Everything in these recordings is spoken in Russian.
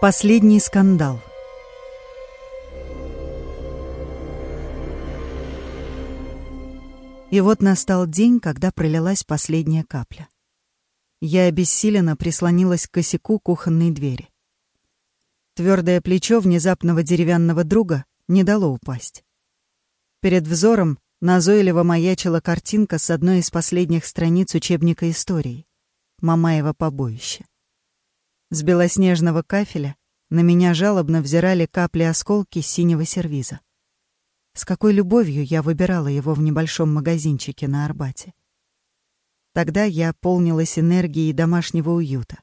Последний скандал. И вот настал день, когда пролилась последняя капля. Я обессиленно прислонилась к косяку кухонной двери. Твердое плечо внезапного деревянного друга не дало упасть. Перед взором назойливо маячила картинка с одной из последних страниц учебника истории — Мамаева побоище. С белоснежного кафеля на меня жалобно взирали капли-осколки синего сервиза. С какой любовью я выбирала его в небольшом магазинчике на Арбате. Тогда я полнилась энергией домашнего уюта.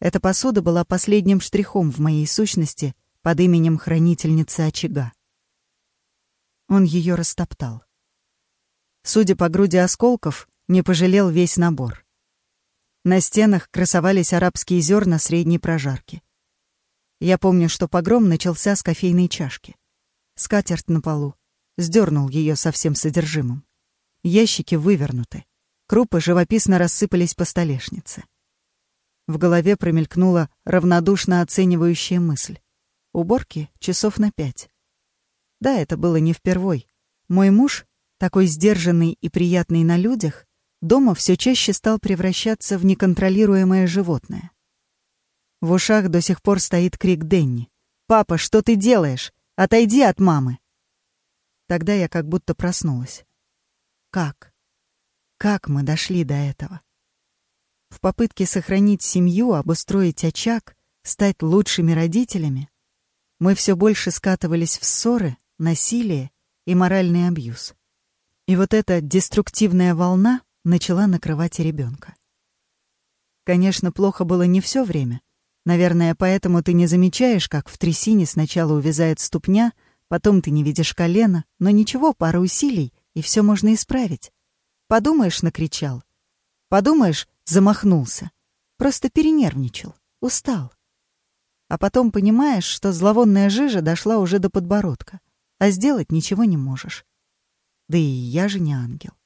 Эта посуда была последним штрихом в моей сущности под именем хранительницы очага. Он ее растоптал. Судя по груди осколков, не пожалел весь набор. На стенах красовались арабские зерна средней прожарки. Я помню, что погром начался с кофейной чашки. Скатерть на полу. Сдернул ее со всем содержимым. Ящики вывернуты. Крупы живописно рассыпались по столешнице. В голове промелькнула равнодушно оценивающая мысль. Уборки часов на пять. Да, это было не впервой. Мой муж, такой сдержанный и приятный на людях, дома все чаще стал превращаться в неконтролируемое животное. В ушах до сих пор стоит крик Денни. «Папа, что ты делаешь? Отойди от мамы!» Тогда я как будто проснулась. Как? Как мы дошли до этого? В попытке сохранить семью, обустроить очаг, стать лучшими родителями, мы все больше скатывались в ссоры, насилие и моральный абьюз. И вот эта деструктивная волна начала накрывать ребенка. Конечно, плохо было не все время. Наверное, поэтому ты не замечаешь, как в трясине сначала увязает ступня, потом ты не видишь колена, но ничего, пара усилий, и все можно исправить. Подумаешь, накричал. Подумаешь, замахнулся. Просто перенервничал, устал. А потом понимаешь, что зловонная жижа дошла уже до подбородка, а сделать ничего не можешь. Да и я же не ангел.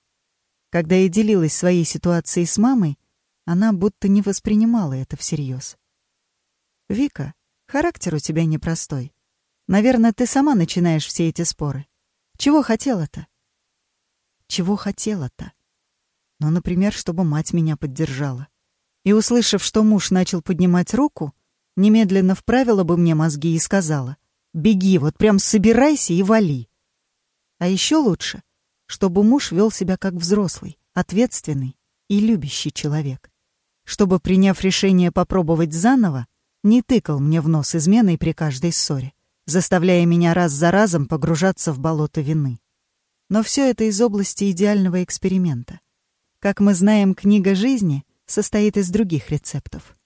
Когда я делилась своей ситуацией с мамой, она будто не воспринимала это всерьез. «Вика, характер у тебя непростой. Наверное, ты сама начинаешь все эти споры. Чего хотела-то?» «Чего хотела-то?» Ну, например, чтобы мать меня поддержала. И, услышав, что муж начал поднимать руку, немедленно вправила бы мне мозги и сказала, «Беги, вот прям собирайся и вали». А еще лучше — чтобы муж вел себя как взрослый, ответственный и любящий человек. Чтобы, приняв решение попробовать заново, не тыкал мне в нос изменой при каждой ссоре, заставляя меня раз за разом погружаться в болото вины. Но все это из области идеального эксперимента. Как мы знаем, книга жизни состоит из других рецептов.